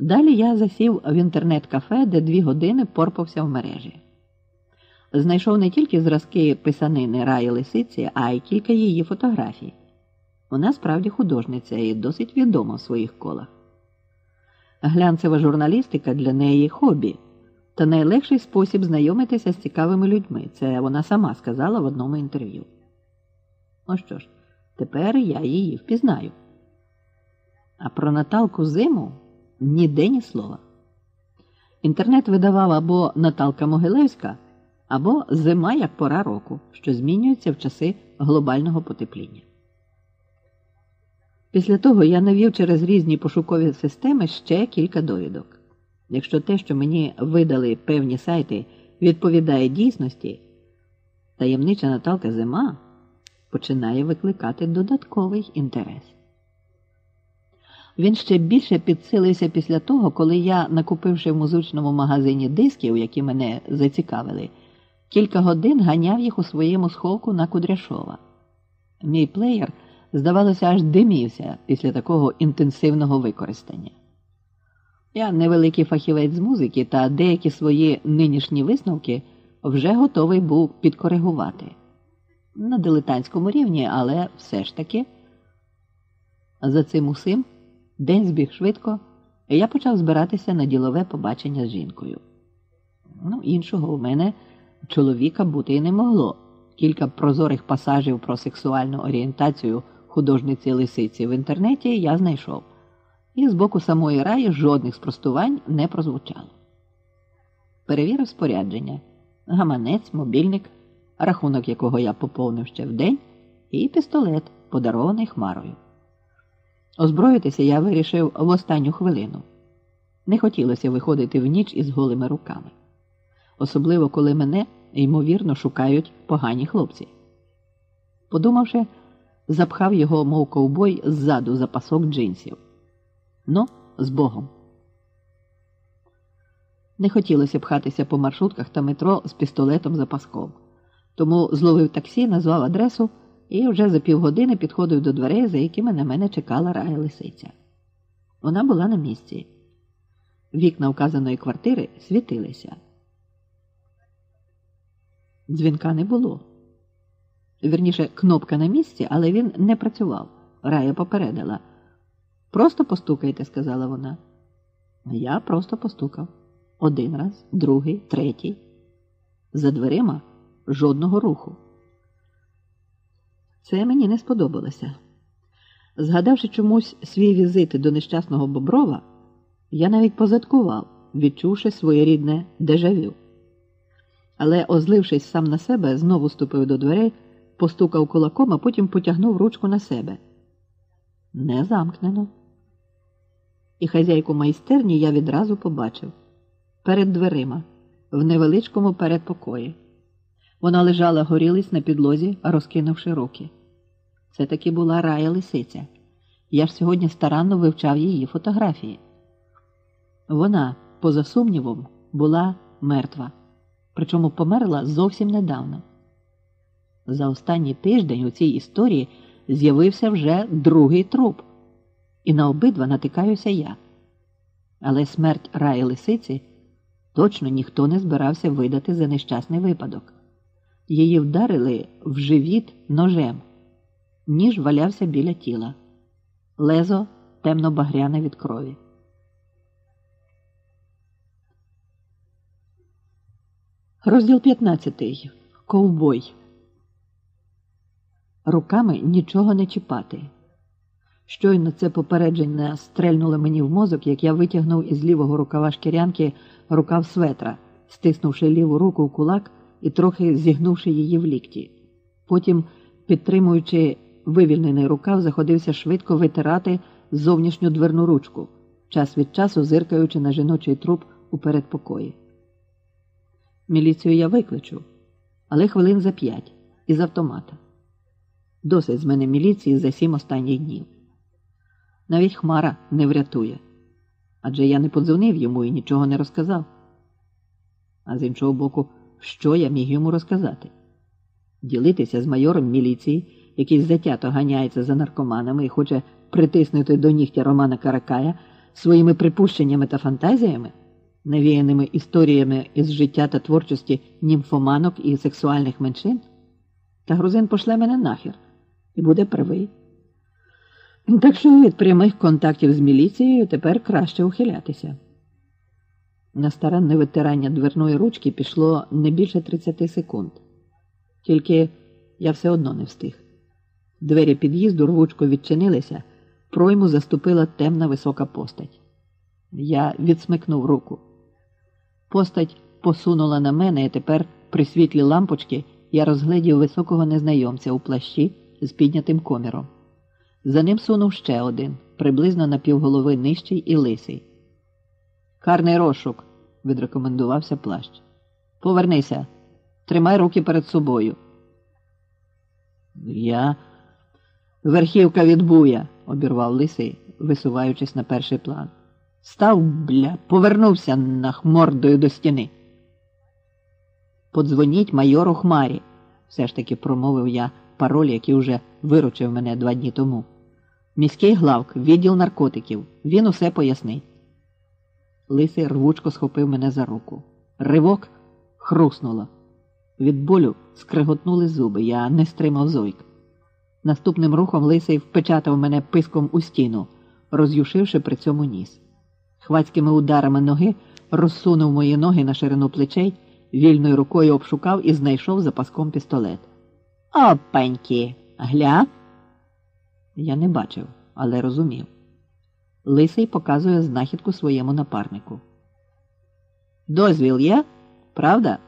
Далі я засів в інтернет-кафе, де дві години порпався в мережі. Знайшов не тільки зразки писанини Раї Лисиці, а й кілька її фотографій. Вона справді художниця і досить відома в своїх колах. Глянцева журналістика для неї хобі та найлегший спосіб знайомитися з цікавими людьми. Це вона сама сказала в одному інтерв'ю. Ну що ж, тепер я її впізнаю. А про Наталку Зиму ніде ні слова. Інтернет видавав або Наталка Могилевська, або зима як пора року, що змінюється в часи глобального потепління. Після того я навів через різні пошукові системи ще кілька довідок. Якщо те, що мені видали певні сайти, відповідає дійсності, таємнича Наталка Зима починає викликати додатковий інтерес. Він ще більше підсилився після того, коли я, накупивши в музичному магазині дисків, які мене зацікавили, кілька годин ганяв їх у своєму сховку на Кудряшова. Мій плеєр, здавалося, аж димівся після такого інтенсивного використання. Я невеликий фахівець з музики та деякі свої нинішні висновки вже готовий був підкоригувати. На дилетантському рівні, але все ж таки. За цим усім день збіг швидко, і я почав збиратися на ділове побачення з жінкою. Ну, іншого у мене чоловіка бути і не могло. Кілька прозорих пасажів про сексуальну орієнтацію художниці лисиці в інтернеті я знайшов, і з боку самої раї жодних спростувань не прозвучало. Перевірив спорядження, гаманець, мобільник, рахунок якого я поповнив ще в день, і пістолет, подарований хмарою. Озброїтися я вирішив в останню хвилину. Не хотілося виходити в ніч із голими руками, особливо коли мене, ймовірно, шукають погані хлопці. Подумавши, запхав його, мов ковбой, ззаду за пасок джинсів. Ну, з Богом. Не хотілося пхатися по маршрутках та метро з пістолетом за паском, тому зловив таксі, назвав адресу і вже за півгодини підходив до дверей, за якими на мене чекала рая лисиця. Вона була на місці. Вікна вказаної квартири світилися. Дзвінка не було. Вірніше, кнопка на місці, але він не працював. Рая попередила. Просто постукайте, сказала вона. Я просто постукав. Один раз, другий, третій. За дверима жодного руху. Це мені не сподобалося. Згадавши чомусь свій візит до нещасного Боброва, я навіть позадкував, відчувши своєрідне дежавю. Але, озлившись сам на себе, знову ступив до дверей, постукав кулаком, а потім потягнув ручку на себе. Не замкнено. І хазяйку майстерні я відразу побачив перед дверима, в невеличкому передпокої. Вона лежала горілись на підлозі, розкинувши руки. Це таки була рая лисиця. Я ж сьогодні старанно вивчав її фотографії. Вона, поза сумнівом, була мертва, причому померла зовсім недавно. За останній тиждень у цій історії з'явився вже другий труп, і на обидва натикаюся я. Але смерть раї лисиці точно ніхто не збирався видати за нещасний випадок. Її вдарили в живіт ножем, ніж валявся біля тіла, лезо темно-багряне від крові. Розділ 15. Ковбой. Руками нічого не чіпати. Щойно це попередження стрельнуло мені в мозок, як я витягнув із лівого рукава шкірянки рукав светра, стиснувши ліву руку в кулак і трохи зігнувши її в лікті. Потім, підтримуючи вивільнений рукав, заходився швидко витирати зовнішню дверну ручку, час від часу зиркаючи на жіночий труп у передпокої. Міліцію я викличу, але хвилин за п'ять із автомата. Досить з мене міліції за сім останніх днів. Навіть Хмара не врятує адже я не подзвонив йому і нічого не розказав. А з іншого боку, що я міг йому розказати? Ділитися з майором міліції, який затято ганяється за наркоманами і хоче притиснути до нігтя Романа Каракая, своїми припущеннями та фантазіями, навіяними історіями із життя та творчості німфоманок і сексуальних меншин, та грузин пошле мене нахер і буде правий. Так що від прямих контактів з міліцією тепер краще ухилятися. На старанне витирання дверної ручки пішло не більше 30 секунд. Тільки я все одно не встиг. Двері під'їзду рвучко відчинилися, пройму заступила темна висока постать. Я відсмикнув руку. Постать посунула на мене, і тепер при світлі лампочки я розглядів високого незнайомця у плащі з піднятим коміром. За ним сунув ще один, приблизно на півголови нижчий і лисий. Карний розшук, відрекомендувався плащ. Повернися, тримай руки перед собою. Я. Верхівка від буя, обірвав лисий, висуваючись на перший план. Став, бля, повернувся нахмордою до стіни. Подзвоніть майору Хмарі, все ж таки промовив я пароль, який уже виручив мене два дні тому. Міський главк, відділ наркотиків. Він усе пояснить. Лисий рвучко схопив мене за руку. Ривок хруснуло. Від болю скриготнули зуби, я не стримав зойк. Наступним рухом лисий впечатав мене писком у стіну, роз'юшивши при цьому ніс. Хвацькими ударами ноги розсунув мої ноги на ширину плечей, вільною рукою обшукав і знайшов за паском пістолет. Опаньки, гля. Я не бачив, але розумів. Лисий показує знахідку своєму напарнику. Дозвіл є, правда?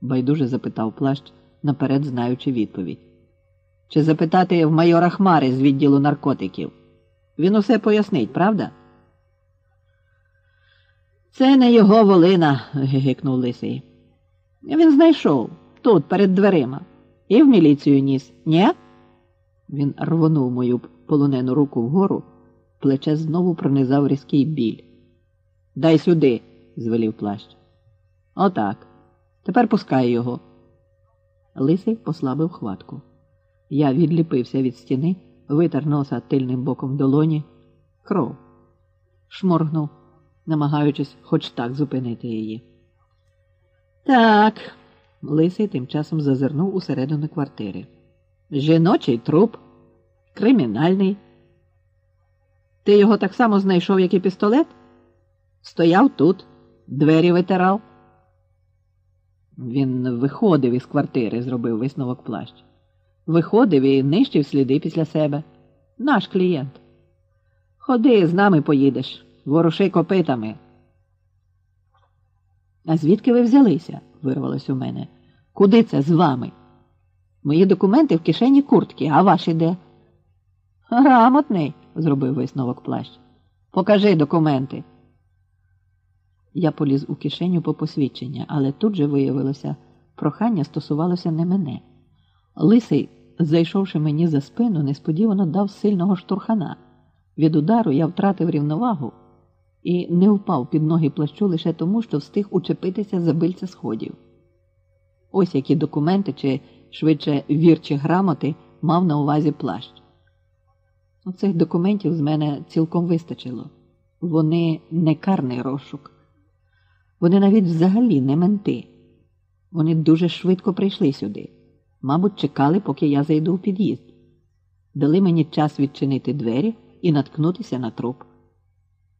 байдуже запитав плащ, наперед знаючи відповідь. Чи запитати в майора Хмари з відділу наркотиків? Він усе пояснить, правда? Це не його волина, гигикнув Лисий. Він знайшов тут, перед дверима, і в міліцію ніс, ні? Він рвонув мою полонену руку вгору, плече знову пронизав різкий біль. Дай сюди, звелів плащ. Отак. Тепер пускай його. Лисий послабив хватку. Я відліпився від стіни, витер носа тильним боком долоні, кров, шморгнув, намагаючись хоч так зупинити її. Так, Лисий тим часом зазирнув усередину квартири. Жіночий труп, кримінальний. Ти його так само знайшов, як і пістолет? Стояв тут, двері витирав. Він виходив із квартири, зробив висновок плащ. Виходив і нищив сліди після себе. Наш клієнт. Ходи, з нами поїдеш, воруши копитами. А звідки ви взялися? вирвалось у мене. Куди це з вами? Мої документи в кишені куртки, а ваші де? Грамотний, зробив висновок плащ. Покажи документи. Я поліз у кишеню по посвідчення, але тут же виявилося, прохання стосувалося не мене. Лисий, зайшовши мені за спину, несподівано дав сильного штурхана. Від удару я втратив рівновагу і не впав під ноги плащу лише тому, що встиг учепитися за бильця сходів. Ось які документи чи швидше вірчі грамоти мав на увазі плащ. Цих документів з мене цілком вистачило. Вони не карний розшук. Вони навіть взагалі не менти. Вони дуже швидко прийшли сюди. Мабуть, чекали, поки я зайду в під'їзд. Дали мені час відчинити двері і наткнутися на труп.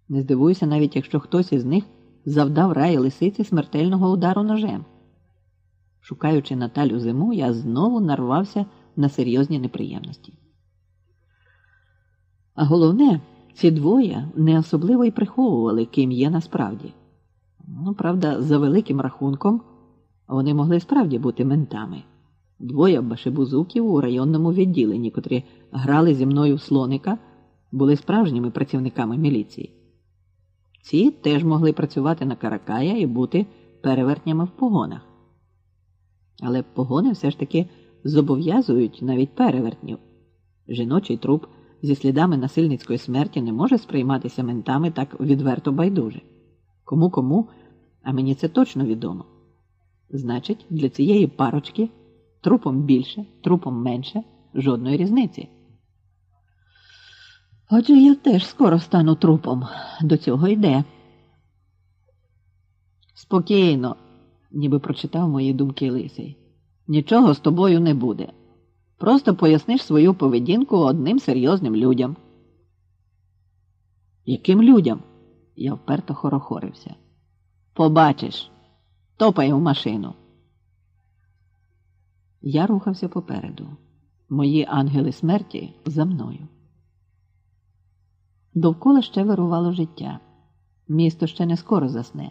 Не здивуюся, навіть якщо хтось із них завдав раї лисиці смертельного удару ножем. Шукаючи Наталю зиму, я знову нарвався на серйозні неприємності. А головне, ці двоє не особливо й приховували, ким є насправді. Ну, правда, за великим рахунком вони могли справді бути ментами. Двоє башибузуків у районному відділенні, котрі грали зі мною в слоника, були справжніми працівниками міліції. Ці теж могли працювати на Каракая і бути перевертнями в погонах. Але погони все ж таки зобов'язують навіть перевертнів. Жіночий труп зі слідами насильницької смерті не може сприйматися ментами так відверто байдуже. Кому кому, а мені це точно відомо. Значить, для цієї парочки трупом більше, трупом менше жодної різниці. Отже, я теж скоро стану трупом. До цього йде. Спокійно, ніби прочитав мої думки лисий. Нічого з тобою не буде. Просто поясниш свою поведінку одним серйозним людям. Яким людям? Я вперто хорохорився. Побачиш, топай в машину. Я рухався попереду. Мої ангели смерті за мною. Довкола ще вирувало життя. Місто ще не скоро засне.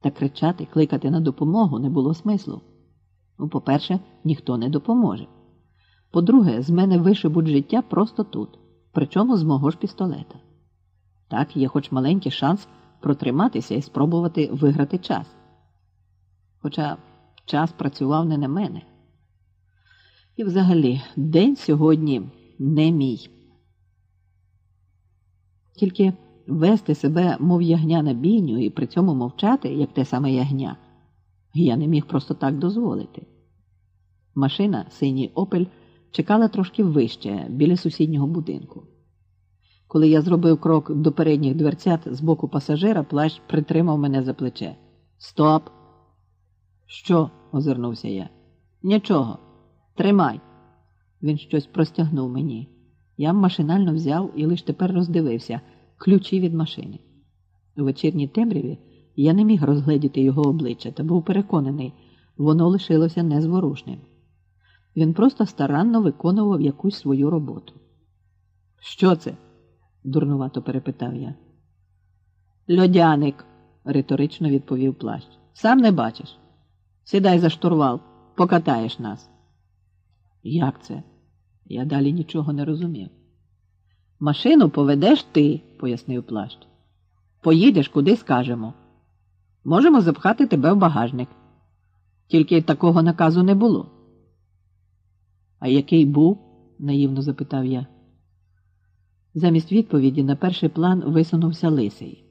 Та кричати, кликати на допомогу не було смислу. Ну, по-перше, ніхто не допоможе. По-друге, з мене вишибуть життя просто тут, причому з мого ж пістолета. Так, є хоч маленький шанс протриматися і спробувати виграти час. Хоча час працював не на мене. І взагалі, день сьогодні не мій. Тільки вести себе, мов ягня на бійню, і при цьому мовчати, як те саме ягня, я не міг просто так дозволити. Машина, синій опель, чекала трошки вище, біля сусіднього будинку. Коли я зробив крок до передніх дверцят з боку пасажира, плащ притримав мене за плече. Стоп! Що? озирнувся я. Нічого. Тримай. Він щось простягнув мені. Я машинально взяв і лише тепер роздивився ключі від машини. У вечірній темряві я не міг розгледіти його обличчя та був переконаний, воно лишилося незворушним. Він просто старанно виконував якусь свою роботу. Що це? дурнувато перепитав я. Льодяник, риторично відповів плащ. Сам не бачиш. Сідай за штурвал, покатаєш нас. Як це? Я далі нічого не розумів. Машину поведеш ти, пояснив плащ. Поїдеш, куди скажемо. Можемо запхати тебе в багажник. Тільки такого наказу не було. А який був? наївно запитав я. Замість відповіді на перший план висунувся лисий.